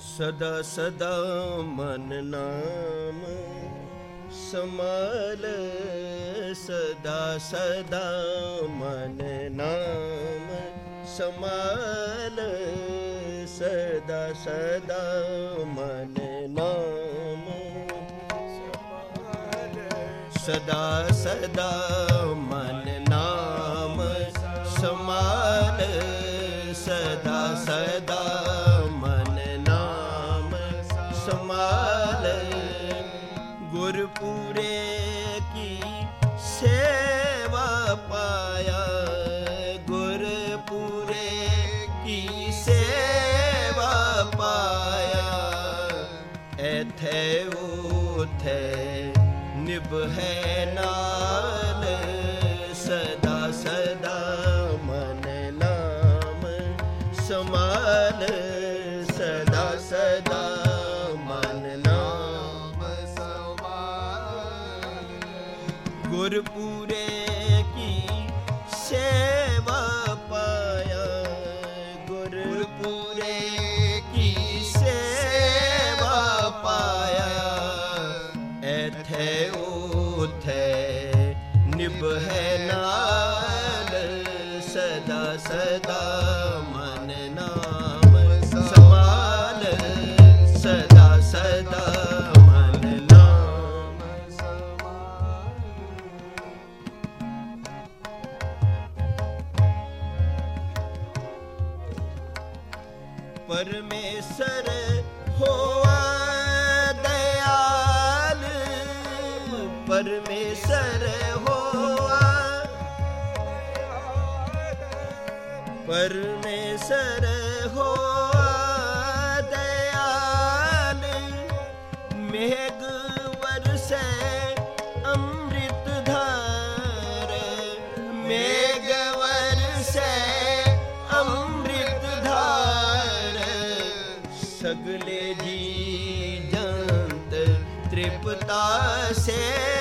ਸਦਾ ਸਦਾ ਮਨ ਨਾਮ ਸਮਲ ਸਦਾ ਸਦਾ ਮਨ ਨਾਮ ਸਮਲ ਸਦਾ ਸਦਾ ਮਨ ਨਾਮ ਸਦਾ ਸਦਾ ਮਨ ਉਥੇ ਨਿਭੈ ਨਾ। ਪਰਮੇਸ਼ਰ ਹੋਆ ਦਇਆਲ ਪਰਮੇਸ਼ਰ ਹੋਆ ਪਰਮੇਸ਼ਰ ਹੋਆ você.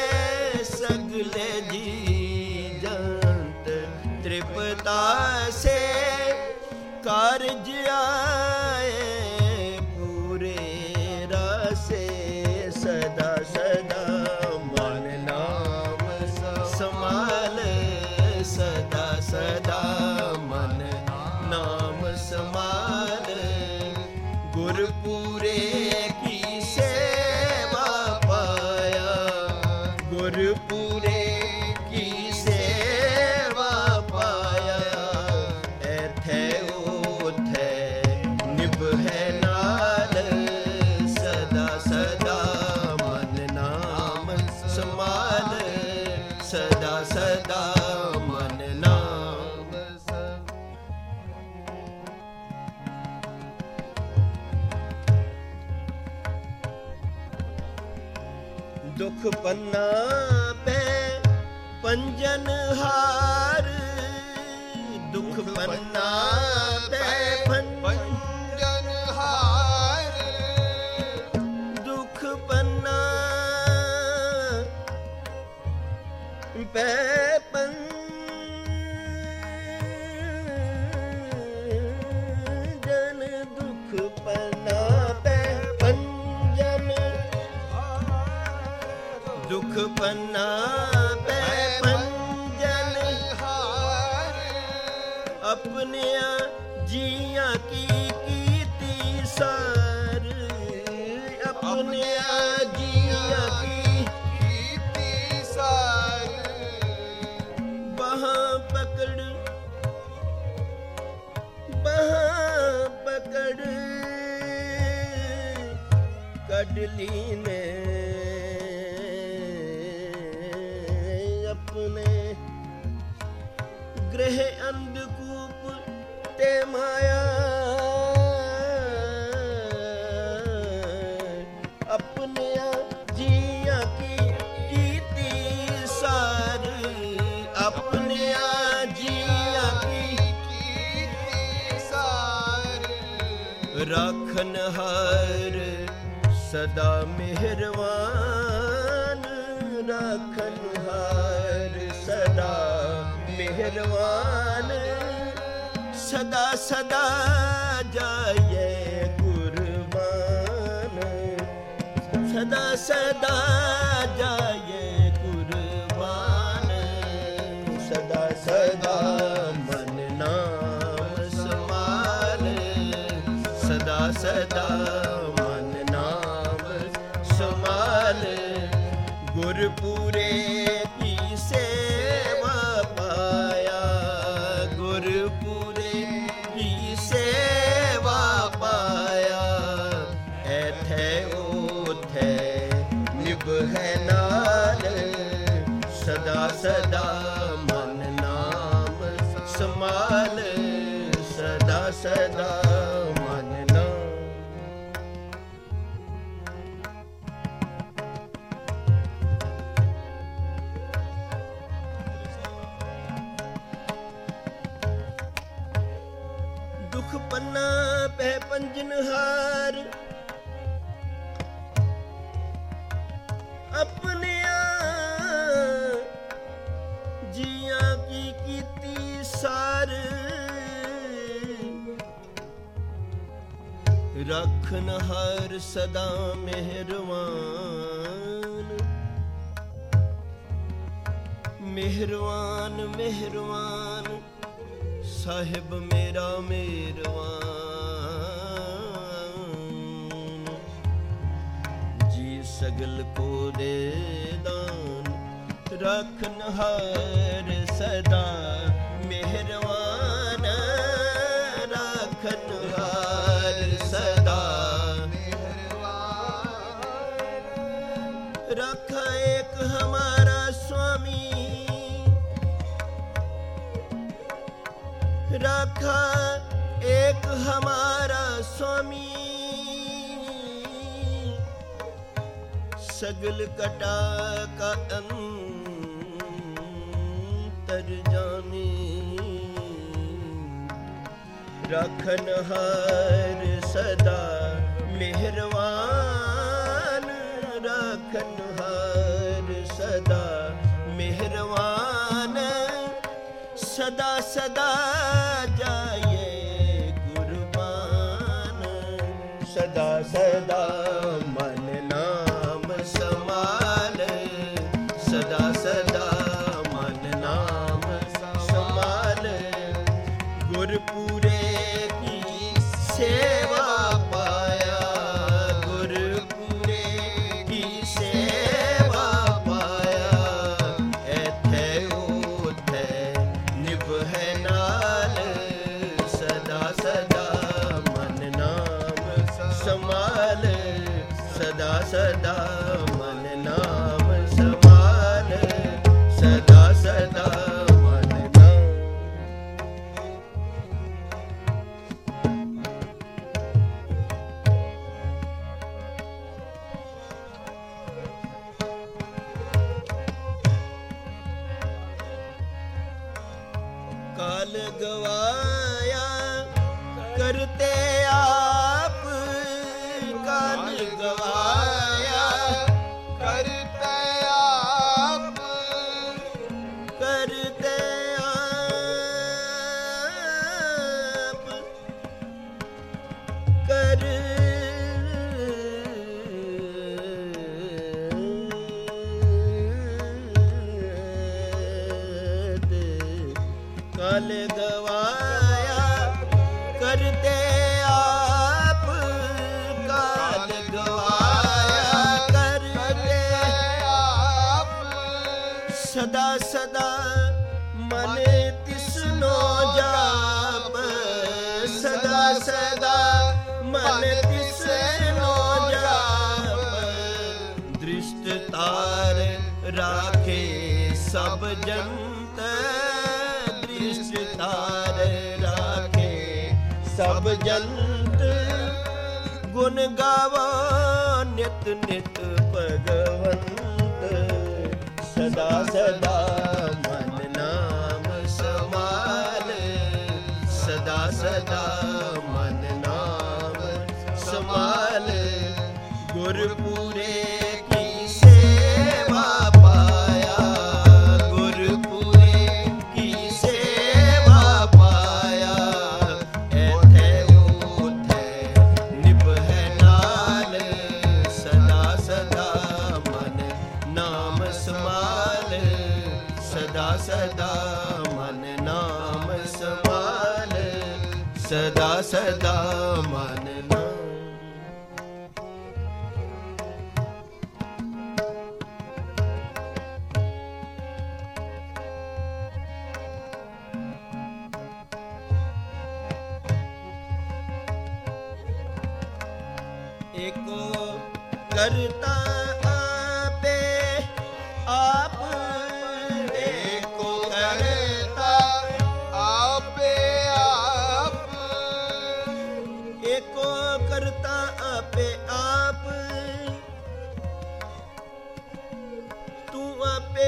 ਦੁਖ ਪੰਨਾ ਪੈ ਭੰਜਨ ਹਾਰ। ਦੁਖ ਪੰਨਾ ਪੈ ਭੰਜਨ। ਪੰਨਾ ਮੁਸ਼ਕਲੀ ਨੇ ਆਪਣੇ ਗ੍ਰਹਿ ਅੰਧਕੂਪ ਤੇ ਮਾਇਆ ਆਪਣੇ ਜੀਆਂ ਕੀ ਕੀਤੀ ਸਾਰੀ ਆਪਣੇ ਜੀਆਂ ਕੀ ਕੀਤੀ ਸਾਰੀ ਰੱਖਨ ਹਰ ਸਦਾ ਮਿਹਰਵਾਨ ਰੱਖਣ ਹਾਰ ਸਦਾ ਮਿਹਰਵਾਨ ਸਦਾ ਸਦਾ ਜਾਏ ਕੁਰਬਾਨ ਸਦਾ ਸਦਾ ਜਾਏ ਕੁਰਬਾਨ ਸਦਾ ਸਦਾ ਮਨ ਨਾਮ ਸਮਾਲ ਸਦਾ ਸਦਾ ਸਦਾ ਸਦਾ ਮਨ ਨਾਮ ਸਮਾਲ ਸਦਾ ਸਦਾ ਪੈ ਪੰਜਨ ਹਾਰ। ਆਪਣਿਆਂ ਜੀਆਂ ਕੀ ਕੀਤੀ ਸਾਰ। ਰੱਖਨ ਹਰ ਸਦਾ ਮਿਹਰਵਾਨ। ਮਿਹਰਵਾਨ ਮਿਹਰਵਾਨ, ਸਾਹਿਬ ਮੇਰਾ ਮਿਹਰਵਾਨ ਸਗਲ ਕੋ ਦੇ ਦਾਨ ਰਖਨ ਹਰ ਸਦਾ ਮਿਹਰਵਾਨ ਰਖਨ ਹਰ ਸਦਾ ਮਿਹਰਵਾਨ। ਰਖ ਇੱਕ ਹਮਾਰਾ ਸੁਆਮੀ ਰਖ ਇੱਕ ਹਮਾਰਾ ਸੁਆਮੀ ਸਗਲ ਕਟਾ ਕਾ ਅੰਤਰ ਜਾਣੀ। ਰਖਨ ਹਰ ਸਦਾ ਮਿਹਰਵਾਨ। ਰਖਨ ਹਰ ਸਦਾ ਮਿਹਰਵਾਨ। ਸਦਾ ਸਦਾ go on. ਸਦਾ ਸਦਾ ਮਨ ਤਿਸਨੋ ਜਾਪ। ਸਦਾ ਸਦਾ ਮਨ ਤਿਸਨੋ ਜਾਪ। ਦ੍ਰਿਸ਼ਟ ਤਾਰ ਰਾਖੇ ਸਭ ਜੰਤ ਦ੍ਰਿਸ਼ਟ ਤਾਰ ਰਾਖੇ ਸਭ ਜੰਤ ਗੁਣ ਗਾਵੋ ਨਿਤ ਨਿਤ ਭਗਵੰਤ। ਸਦਾ ਸਦਾ। ਸਦਾ ਸਦਾ ਮਨ ਕਰਤਾ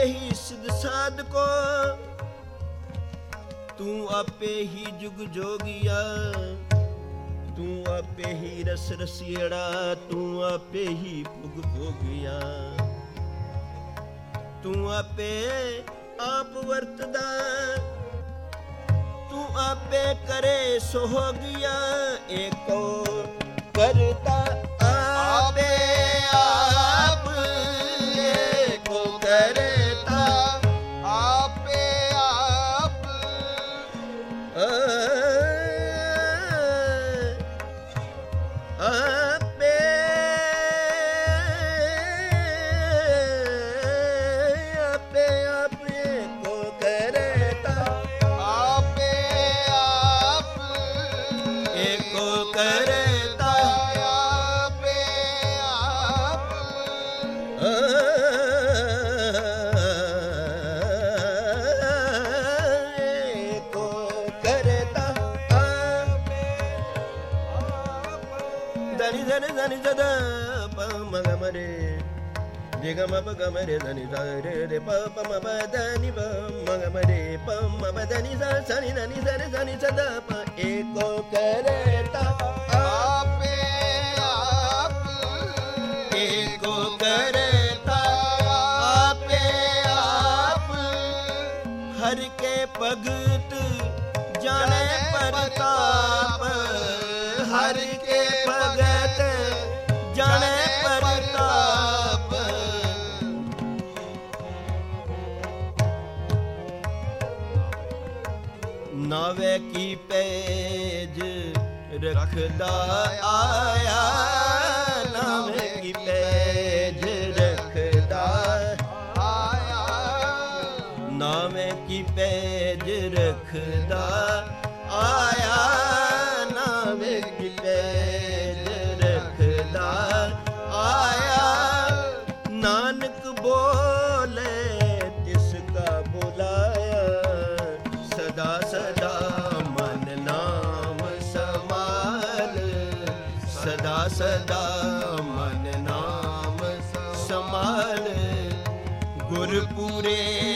ਹੀ ਸਿਧ ਸਾਧ ਕੋ ਤੂੰ ਆਪੇ ਹੀ ਜੁਗ ਜੋਗੀਆ। ਤੂੰ ਆਪੇ ਹੀ ਰਸ ਰਸੀੜਾ। ਤੂੰ ਆਪੇ ਹੀ ਭੁਗ ਭੋਗਿਆ। ਤੂੰ ਆਪੇ ਆਪ ਵਰਤਦਾ। ਤੂੰ ਆਪੇ ਕਰੇ ਸੋਹਗਿਆ। ਏਕੋ ਕਰਤਾ దని జద మగ మరే దిగమ మగ మరే దని సరే రే ప పమ దని మగ మరే పమ దని సని దని సరి సని సద ప ఏకో కరే తా ఆపే ఆప్ ఏకో కరే తా ఆపే ఆప్ హరి के पग ਨਾਵੇ ਕੀ ਪੈਜ ਰਖਦਾ ਆਇਆ? ਨਾਵੇ ਕੀ ਪੈਜ ਰਖਦਾ ਆਇਆ? ਨਾਵੇਂ ਕੀ ਪੈਜ ਰਖਦਾ ਆਇਆ? ਮਨ ਨਾਮ ਸਮਾਲ ਗੁਰਪੂਰੇ